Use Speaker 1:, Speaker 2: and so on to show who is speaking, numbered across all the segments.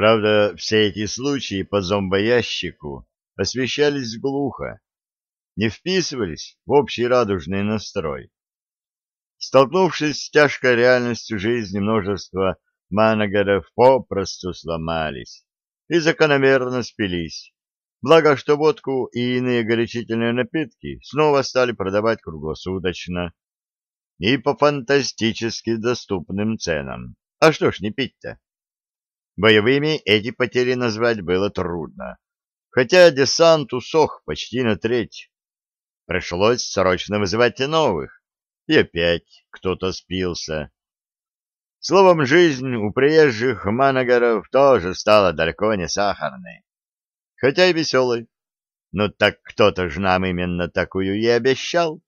Speaker 1: Правда, все эти случаи по зомбоящику освещались глухо, не вписывались в общий радужный настрой. Столкнувшись с тяжкой реальностью жизни, множество манагеров попросту сломались и закономерно спились. Благо, что водку и иные горячительные напитки снова стали продавать круглосуточно и по фантастически доступным ценам. А что ж не пить-то? Боевыми эти потери назвать было трудно, хотя десант усох почти на треть. Пришлось срочно вызывать новых, и опять кто-то спился. Словом, жизнь у приезжих манагеров тоже стала далеко не сахарной, хотя и веселой. Но так кто-то же нам именно такую и обещал.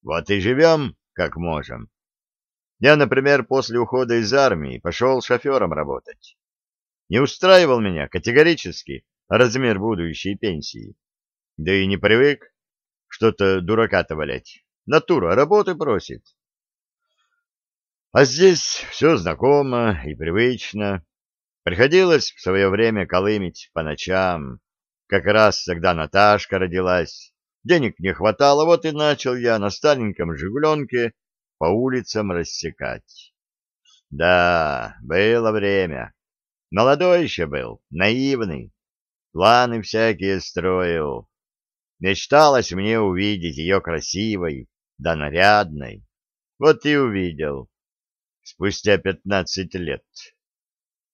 Speaker 1: Вот и живем, как можем. Я, например, после ухода из армии пошел шофером работать. Не устраивал меня категорически размер будущей пенсии. Да и не привык что-то дурака-то валять. Натура работы просит. А здесь все знакомо и привычно. Приходилось в свое время колымить по ночам. Как раз тогда Наташка родилась. Денег не хватало, вот и начал я на стареньком «Жигуленке» по улицам рассекать. Да, было время. Молодой еще был, наивный. Планы всякие строил. Мечталось мне увидеть ее красивой, да нарядной. Вот и увидел спустя пятнадцать лет,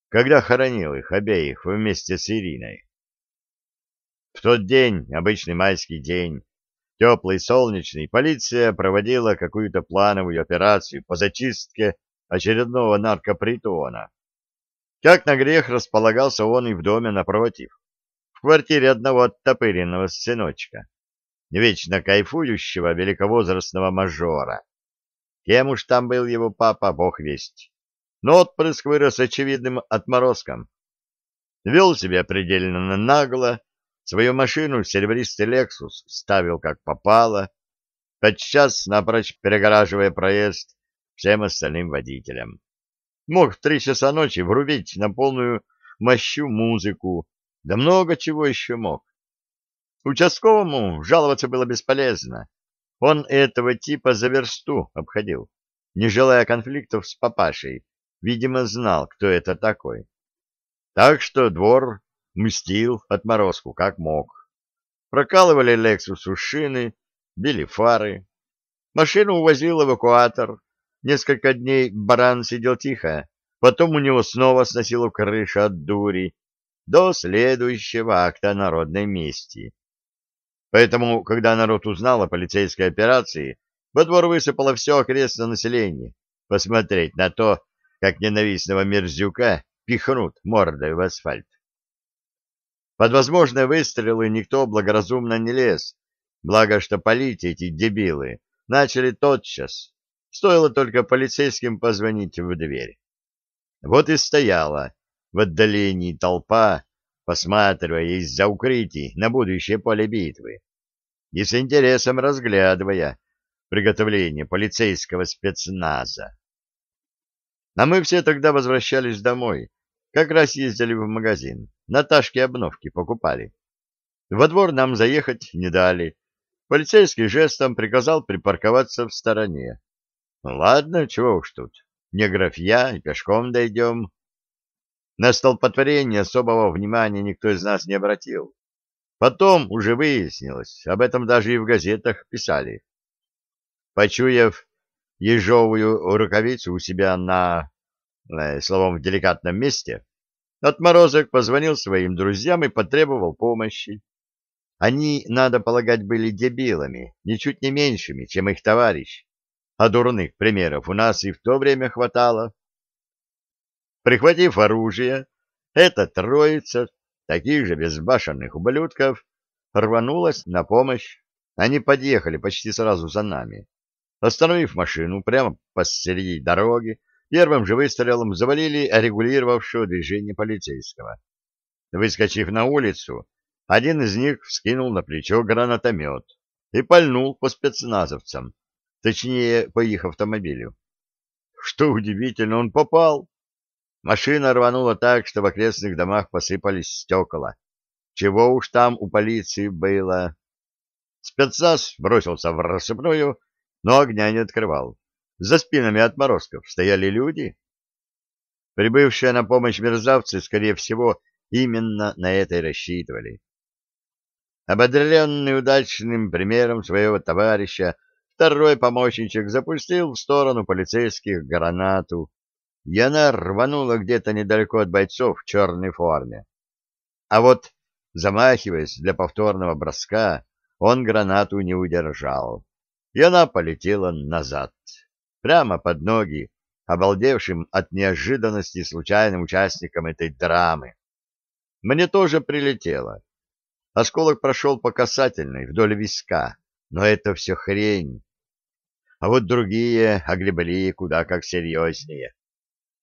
Speaker 1: когда хоронил их обеих вместе с Ириной. В тот день, обычный майский день, теплый, солнечный, полиция проводила какую-то плановую операцию по зачистке очередного наркопритона. Как на грех располагался он и в доме напротив, в квартире одного оттопыренного сыночка, вечно кайфующего великовозрастного мажора. Кем уж там был его папа, бог весть. Но отпрыск вырос очевидным отморозком. Вел себя предельно нагло, свою машину серебристый «Лексус» ставил как попало, подчас напрочь перегораживая проезд всем остальным водителям. Мог в три часа ночи врубить на полную мощу музыку, да много чего еще мог. Участковому жаловаться было бесполезно. Он этого типа за версту обходил, не желая конфликтов с папашей. Видимо, знал, кто это такой. Так что двор мстил отморозку как мог. Прокалывали Лексусу шины, били фары. Машину увозил эвакуатор. Несколько дней баран сидел тихо, потом у него снова сносило крышу от дури до следующего акта народной мести. Поэтому, когда народ узнал о полицейской операции, во двор высыпало все окрестное население посмотреть на то, как ненавистного мерзюка пихнут мордой в асфальт. Под возможные выстрелы никто благоразумно не лез, благо что полить эти дебилы начали тотчас, стоило только полицейским позвонить в дверь. Вот и стояла в отдалении толпа, посматривая из-за укрытий на будущее поле битвы и с интересом разглядывая приготовление полицейского спецназа. А мы все тогда возвращались домой, как раз ездили в магазин, Наташке обновки покупали. Во двор нам заехать не дали. Полицейский жестом приказал припарковаться в стороне. Ладно, чего уж тут, не графья, пешком дойдем. На столпотворение особого внимания никто из нас не обратил. Потом уже выяснилось, об этом даже и в газетах писали. Почуяв ежовую рукавицу у себя на, э, словом, в деликатном месте, отморозок позвонил своим друзьям и потребовал помощи. Они, надо полагать, были дебилами, ничуть не меньшими, чем их товарищ, а дурных примеров у нас и в то время хватало. Прихватив оружие, эта троица таких же безбашенных ублюдков рванулась на помощь. Они подъехали почти сразу за нами. Остановив машину прямо посреди дороги, первым же выстрелом завалили регулировавшего движение полицейского. Выскочив на улицу, один из них вскинул на плечо гранатомет и пальнул по спецназовцам, точнее, по их автомобилю. Что удивительно, он попал. машина рванула так, что в окрестных домах посыпались стекла. Чего уж там у полиции было. Спецназ бросился в рассыпную, но огня не открывал. За спинами отморозков стояли люди. Прибывшие на помощь мерзавцы, скорее всего, именно на это и рассчитывали. Ободренный удачным примером своего товарища, второй помощничек запустил в сторону полицейских гранату, и она рванула где-то недалеко от бойцов в черной форме. А вот, замахиваясь для повторного броска, он гранату не удержал, и она полетела назад, прямо под ноги, обалдевшим от неожиданности случайным участникам этой драмы. Мне тоже прилетело. Осколок прошел по касательной, вдоль виска, но это все хрень. А вот другие огребли куда как серьезнее.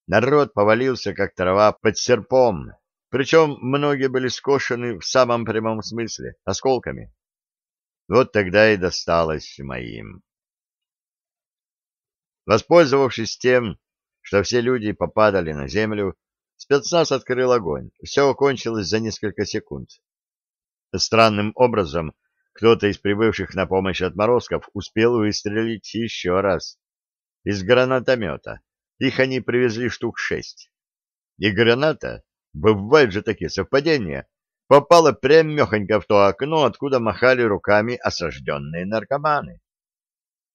Speaker 1: Народ повалился, как трава, под серпом, причем многие были скошены в самом прямом смысле, осколками. Вот тогда и досталось моим. Воспользовавшись тем, что все люди попадали на землю, спецназ открыл огонь. Все кончилось за несколько секунд. Странным образом кто-то из прибывших на помощь отморозков успел выстрелить еще раз. Из гранатомета. Их они привезли штук шесть. И граната, бывают же такие совпадения, попала прямехонько в то окно, откуда махали руками осажденные наркоманы.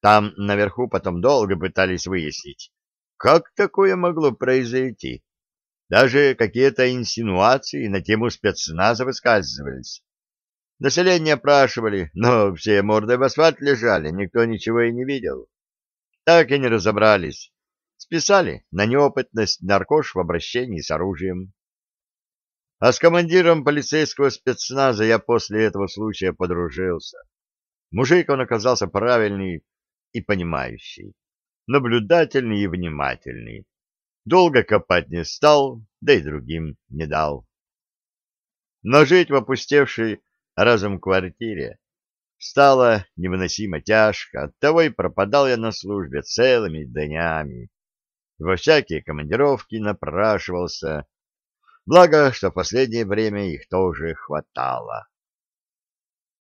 Speaker 1: Там наверху потом долго пытались выяснить, как такое могло произойти. Даже какие-то инсинуации на тему спецназа высказывались. Население опрашивали, но все морды в асфальт лежали, никто ничего и не видел. Так и не разобрались. Списали на неопытность наркош в обращении с оружием. А с командиром полицейского спецназа я после этого случая подружился. Мужик он оказался правильный и понимающий, наблюдательный и внимательный. Долго копать не стал, да и другим не дал. Но жить в опустевшей разом квартире. Стало невыносимо тяжко, оттого и пропадал я на службе целыми днями. Во всякие командировки напрашивался, благо, что в последнее время их тоже хватало.